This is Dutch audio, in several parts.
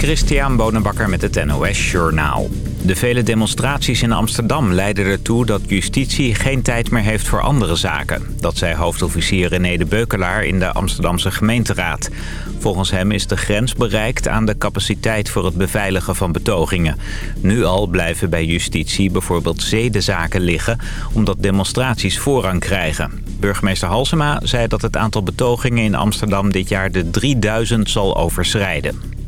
Christian Bonenbakker met het NOS Journaal. De vele demonstraties in Amsterdam leiden ertoe dat justitie geen tijd meer heeft voor andere zaken. Dat zei hoofdofficier René de Beukelaar in de Amsterdamse gemeenteraad. Volgens hem is de grens bereikt aan de capaciteit voor het beveiligen van betogingen. Nu al blijven bij justitie bijvoorbeeld zedenzaken liggen omdat demonstraties voorrang krijgen. Burgemeester Halsema zei dat het aantal betogingen in Amsterdam dit jaar de 3000 zal overschrijden.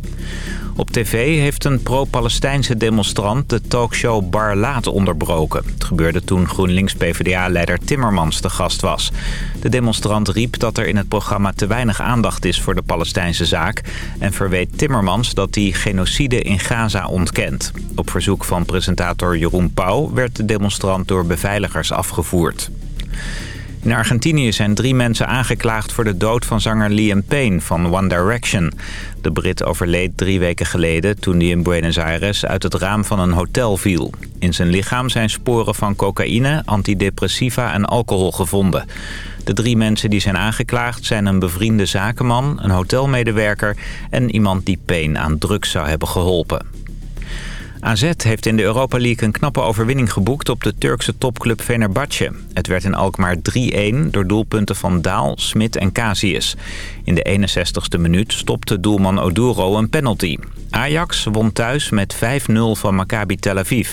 Op tv heeft een pro-Palestijnse demonstrant de talkshow Bar Laat onderbroken. Het gebeurde toen GroenLinks-PVDA-leider Timmermans de gast was. De demonstrant riep dat er in het programma te weinig aandacht is voor de Palestijnse zaak... en verweet Timmermans dat hij genocide in Gaza ontkent. Op verzoek van presentator Jeroen Pauw werd de demonstrant door beveiligers afgevoerd. In Argentinië zijn drie mensen aangeklaagd voor de dood van zanger Liam Payne van One Direction. De Brit overleed drie weken geleden toen hij in Buenos Aires uit het raam van een hotel viel. In zijn lichaam zijn sporen van cocaïne, antidepressiva en alcohol gevonden. De drie mensen die zijn aangeklaagd zijn een bevriende zakenman, een hotelmedewerker en iemand die Payne aan drugs zou hebben geholpen. AZ heeft in de Europa League een knappe overwinning geboekt op de Turkse topclub Fenerbahce. Het werd in Alkmaar 3-1 door doelpunten van Daal, Smit en Casius. In de 61ste minuut stopte doelman Oduro een penalty. Ajax won thuis met 5-0 van Maccabi Tel Aviv.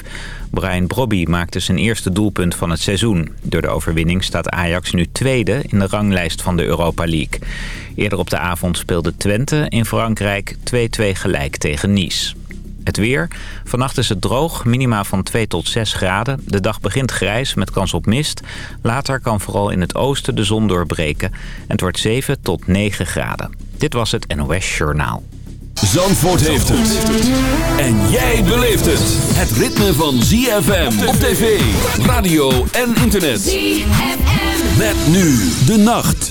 Brian Brobby maakte zijn eerste doelpunt van het seizoen. Door de overwinning staat Ajax nu tweede in de ranglijst van de Europa League. Eerder op de avond speelde Twente in Frankrijk 2-2 gelijk tegen Nice. Het weer. Vannacht is het droog, minima van 2 tot 6 graden. De dag begint grijs met kans op mist. Later kan vooral in het oosten de zon doorbreken. En het wordt 7 tot 9 graden. Dit was het NOS Journaal. Zandvoort heeft het. En jij beleeft het. Het ritme van ZFM op tv, radio en internet. ZFM. Met nu de nacht.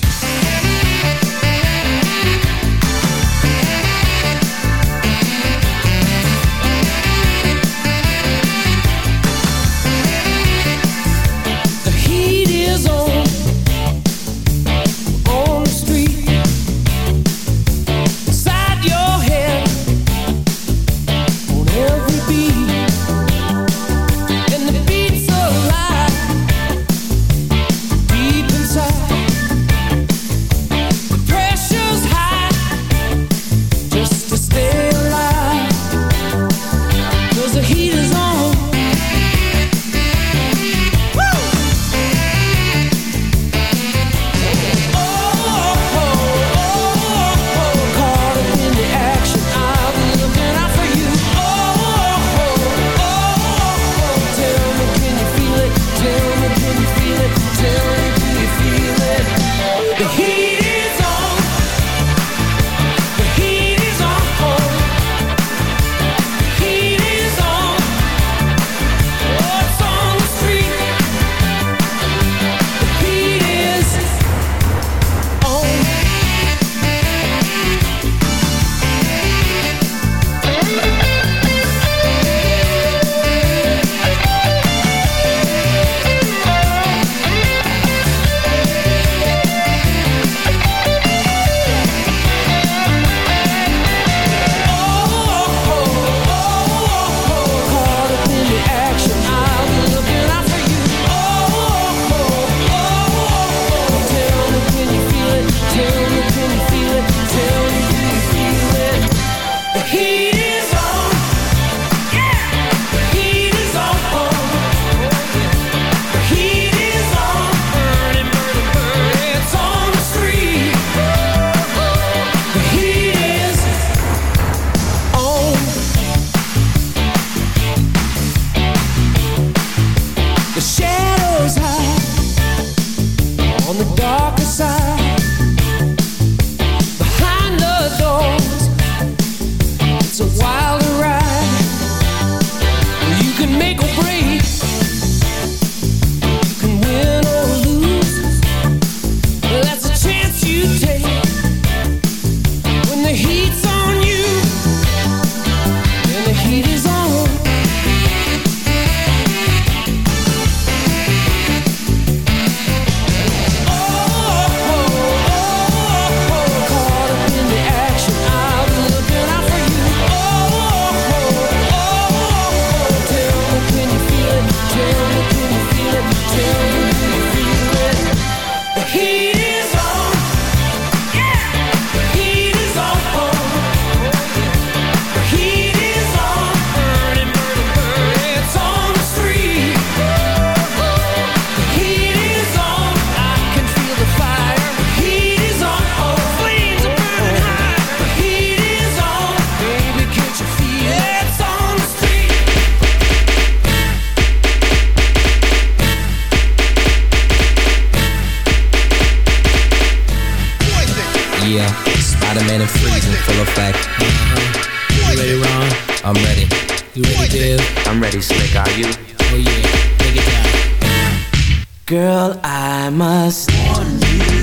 Freezing, full effect. Uh-huh. You ready, Ron? I'm ready. You ready, I'm ready, Slick. Are you? Oh yeah, take it down. Girl, I must warn you.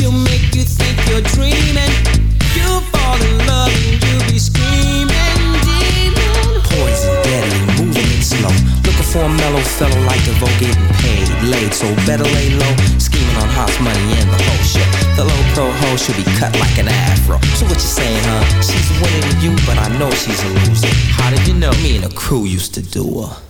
She'll make you think you're dreaming. You fall in love and you'll be screaming, demon. Poison deadly, moving. Looking for a mellow fellow like the vote getting paid late, so better lay low. Scheming on hot money and the whole shit. The low pro hoe should be cut like an afro. So what you saying, huh? She's winning you, but I know she's a. How did you know? Me and the crew used to do her.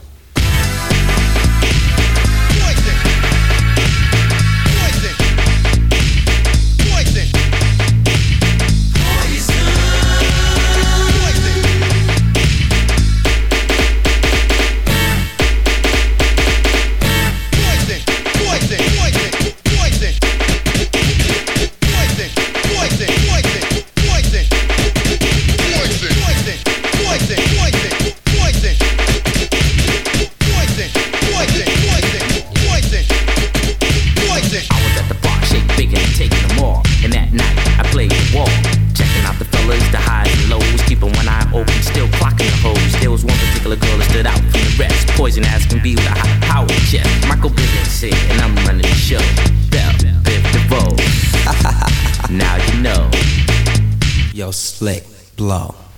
flick, blow.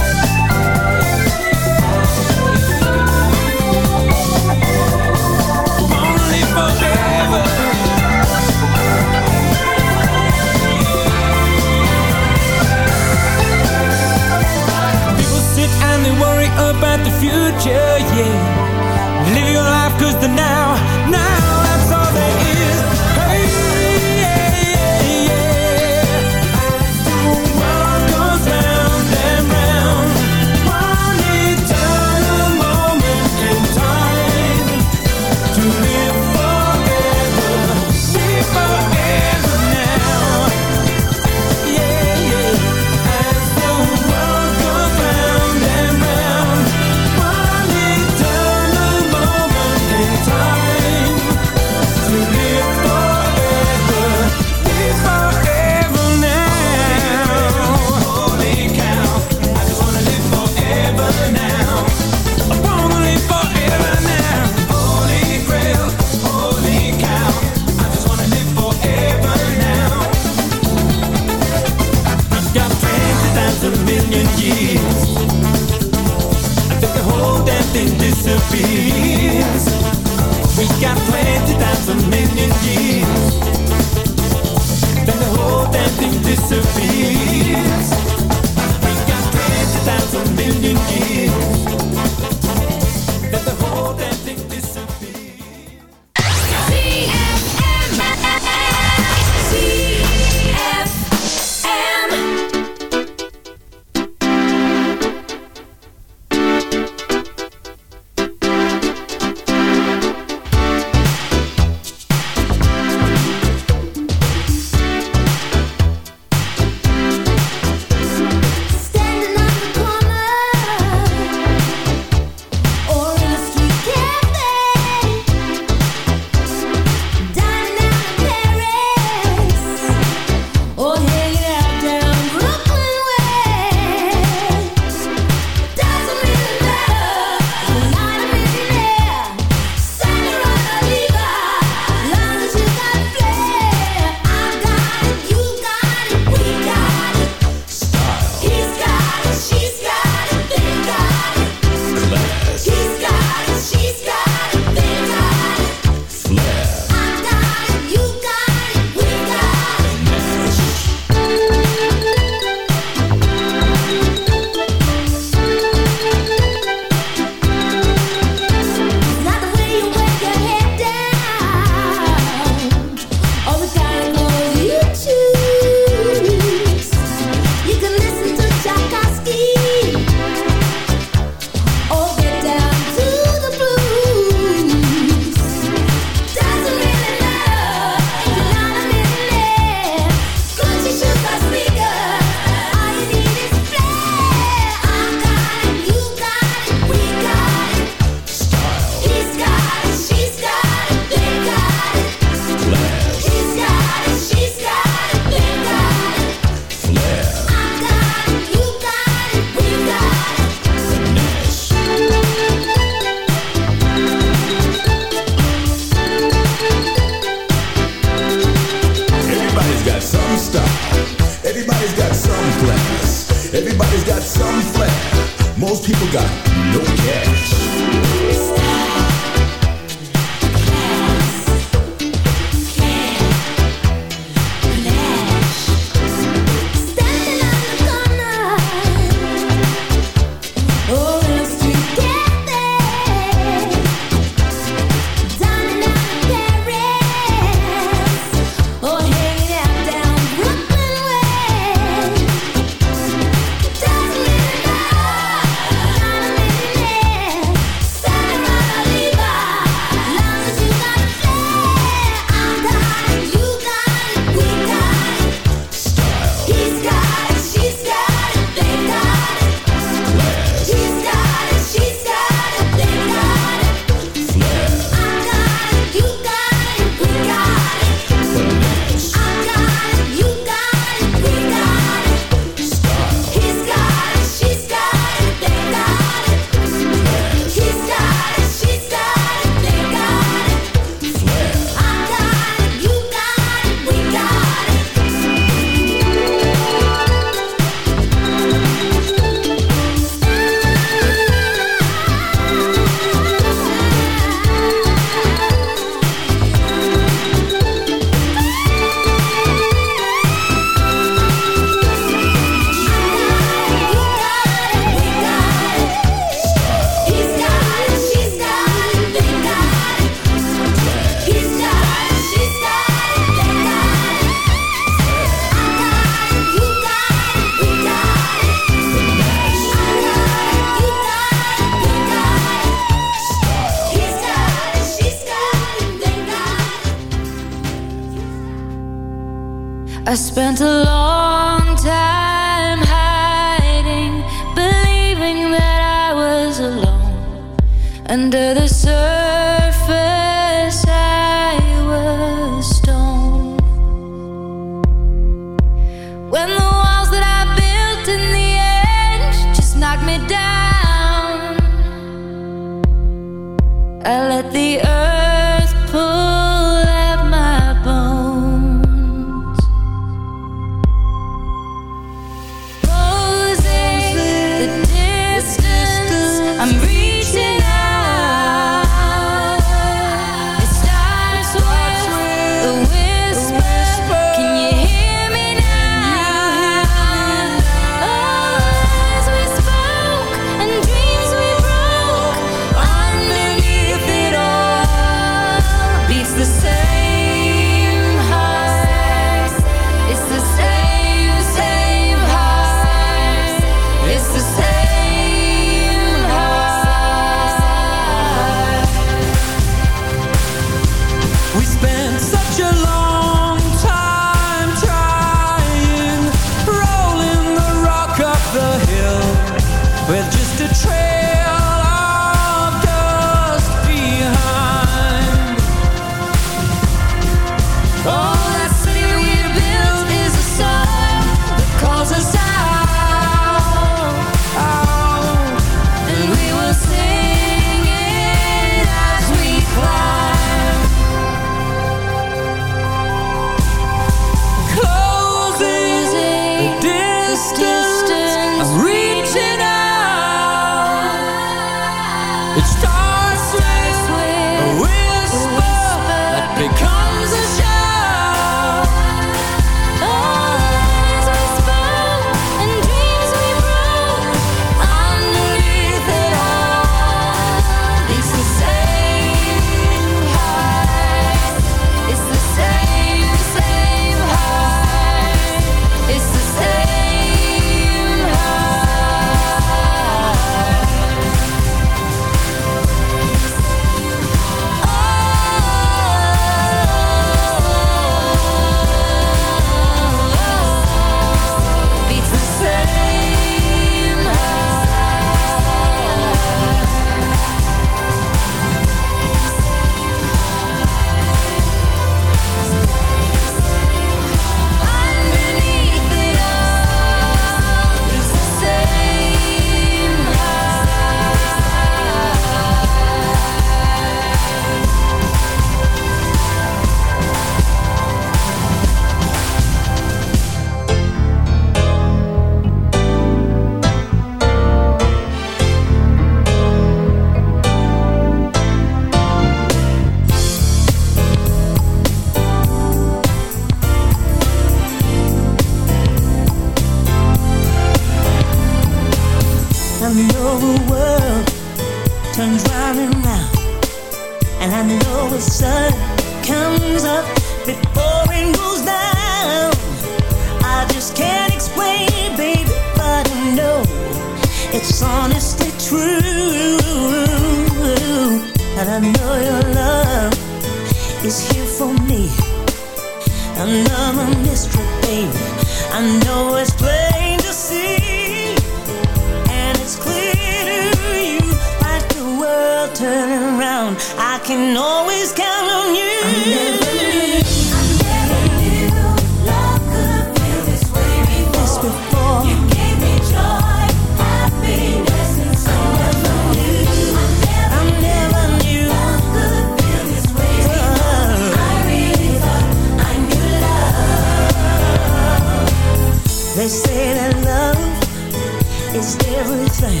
They say that love is everything.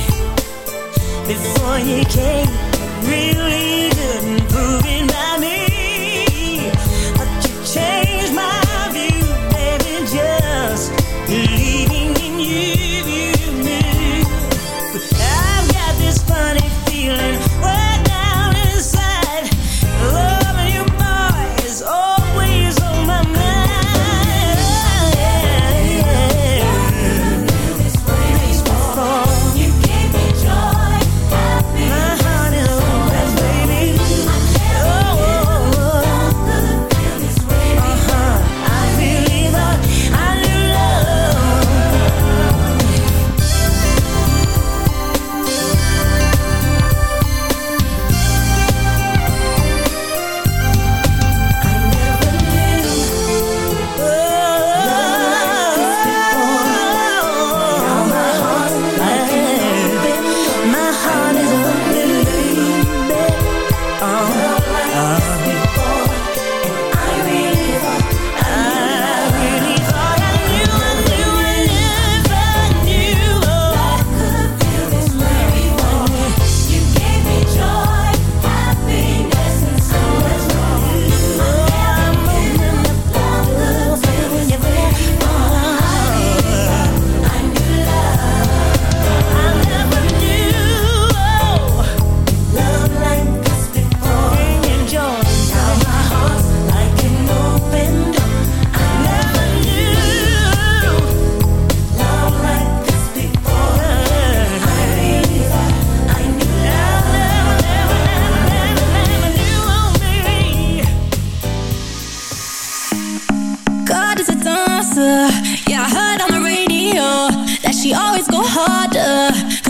Before you came, really good and proving.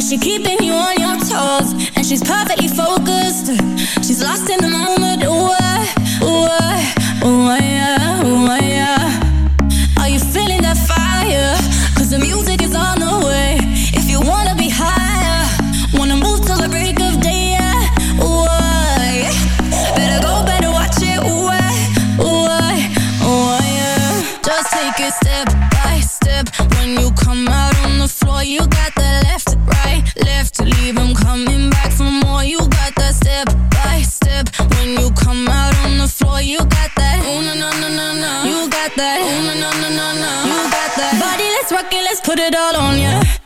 she keeping you on your toes. And she's perfectly focused. She's lost in the moment. Ooh, uh, ooh, ooh, yeah, ooh, yeah. Are you feeling that fire? Cause the music put it all on you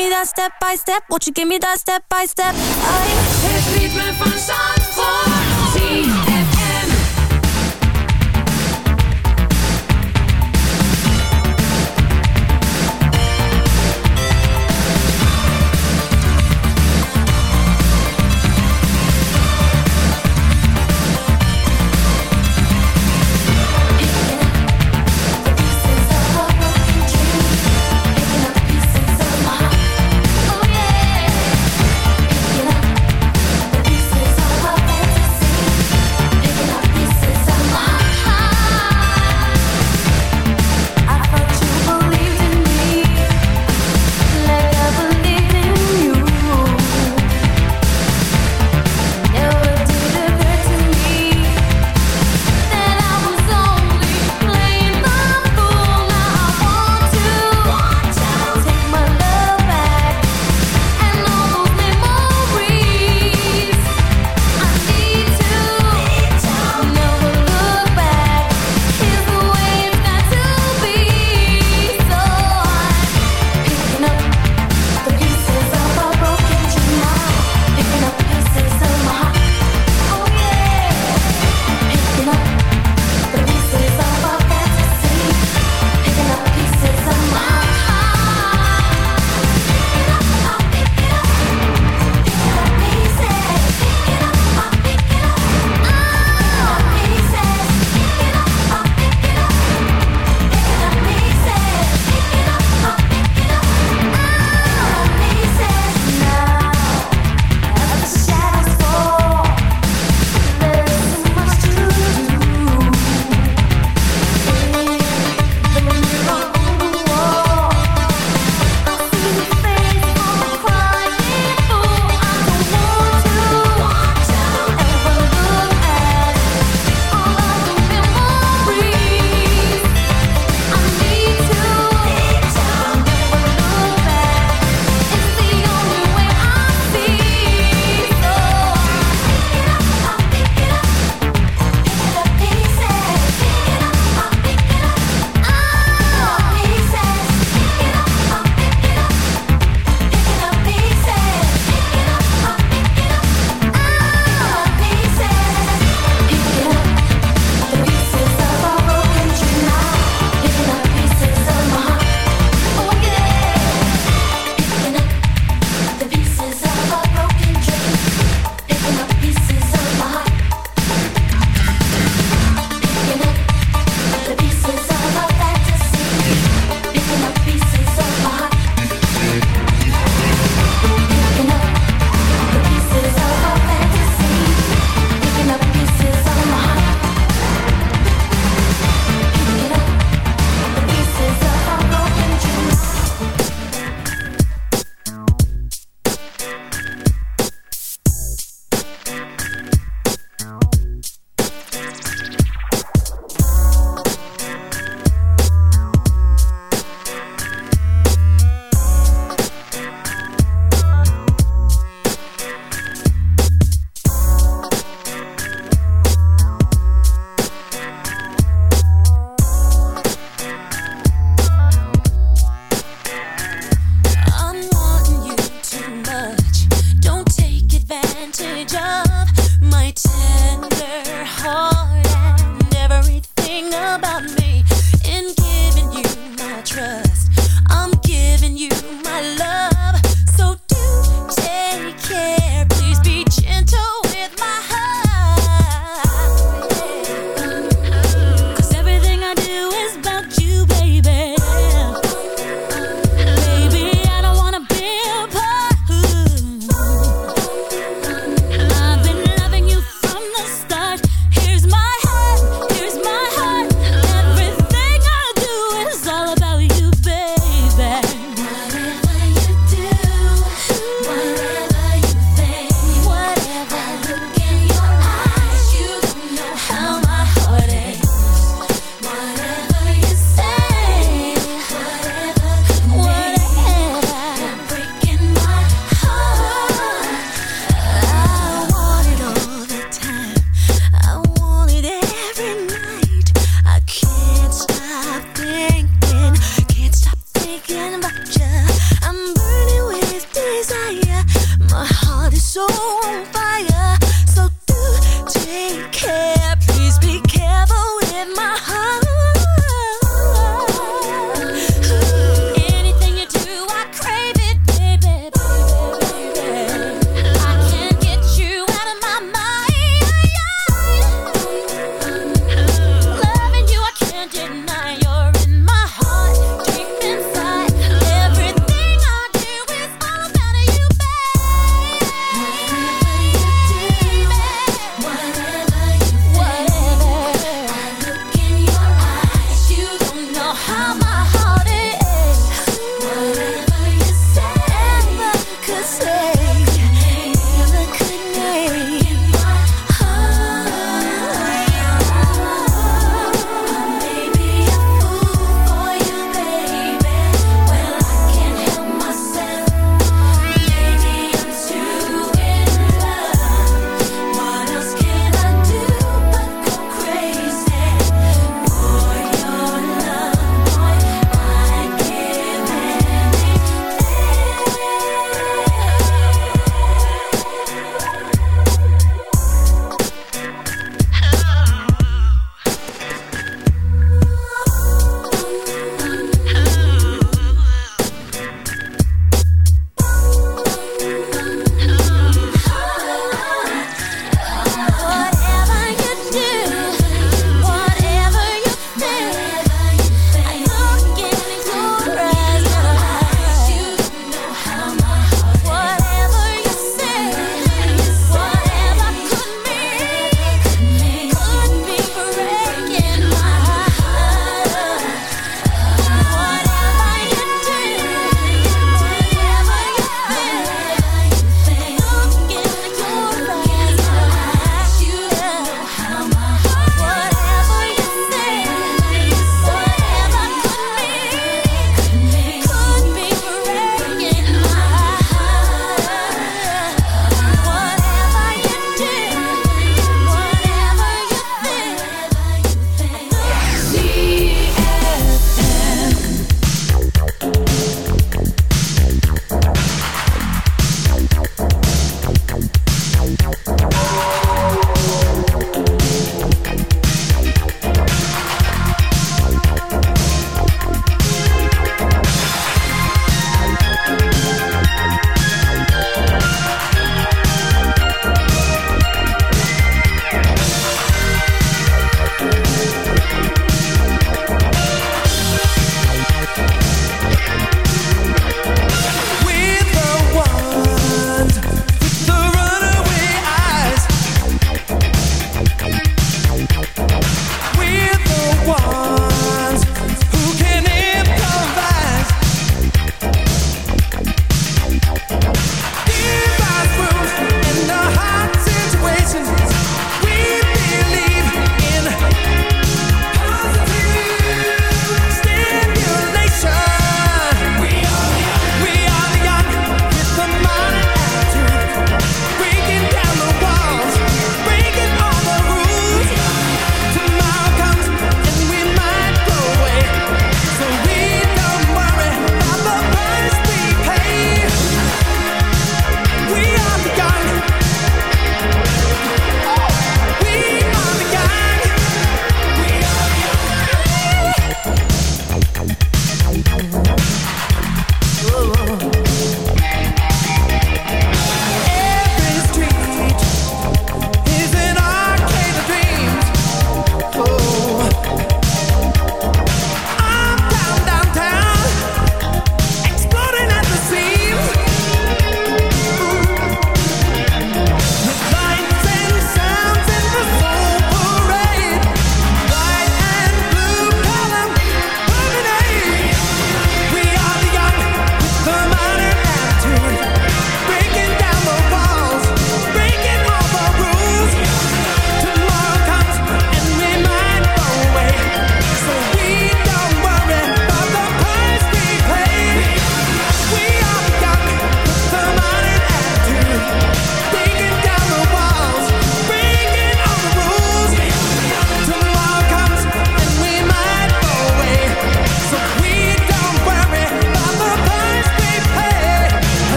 me that step by step? Won't you give me that step by step? I... Het ritme van zand.